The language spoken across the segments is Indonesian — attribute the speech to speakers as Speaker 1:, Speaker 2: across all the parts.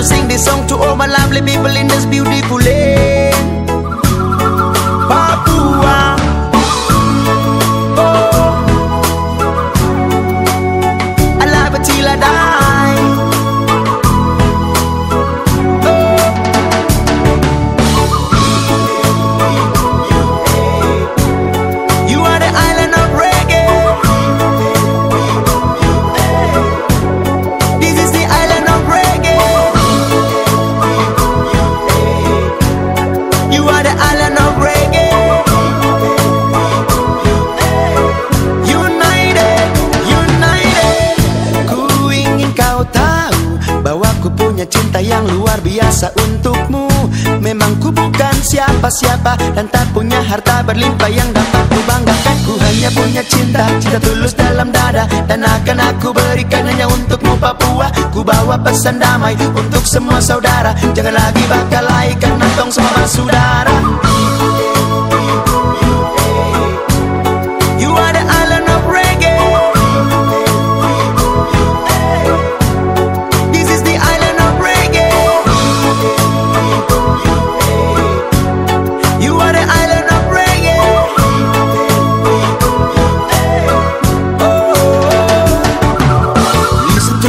Speaker 1: to sing this song to all my lovely people in this beautiful land. Papua. Oh. Biasa untukmu. Memang ku bukan siapa-siapa dan tak punya harta berlimpah yang dapat ku banggakan. Ku hanya punya cinta, cinta tulus dalam dada dan akan aku berikan hanya untukmu Papua. Ku bawa pesan damai untuk semua saudara. Jangan lagi bakal laikan nantong semua bersaudara.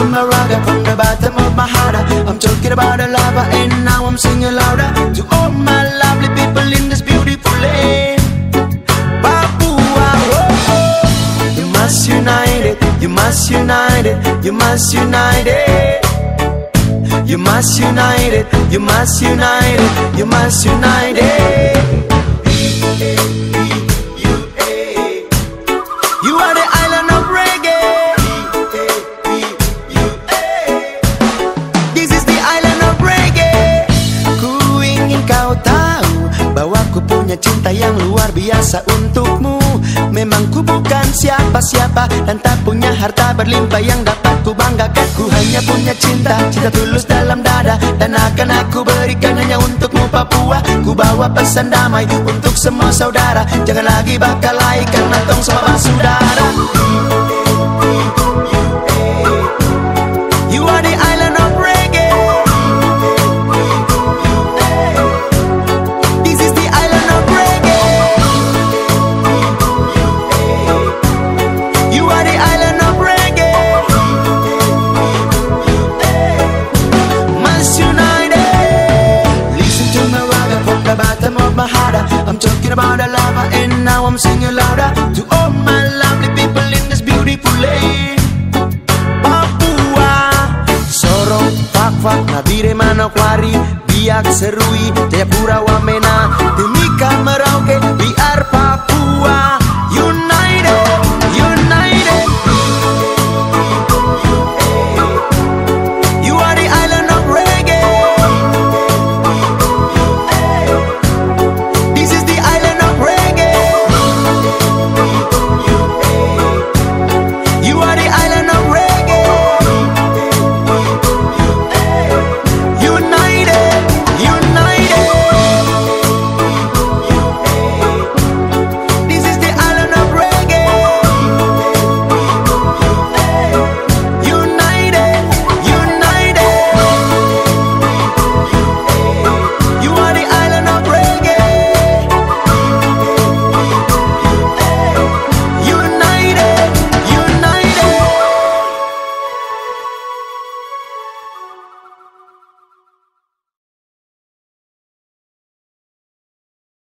Speaker 1: To my raga from the bottom of my heart. I'm talking about the lava, and now I'm singing louder to all my lovely people in this beautiful land. Papua, oh. You must unite it, you must unite it, you must unite it. You must unite it, you must unite it, you must unite it. Kau tahu bahwa ku punya cinta yang luar biasa untukmu. Memang ku bukan siapa-siapa dan tak punya harta berlimpah yang dapat ku banggakan. Ku hanya punya cinta, cinta tulus dalam dada dan akan aku berikan hanya untukmu Papua. Ku bawa pesan damai untuk semua saudara. Jangan lagi bakal laikan nantong semua saudara. harder. I'm talking about a lover and now I'm singing louder. To all my lovely people in this beautiful land Papua. Sorong, Fakfak, mana Manokwari Biak, Serui, Jayapura, Wamena. Demi Merauke, biar Papua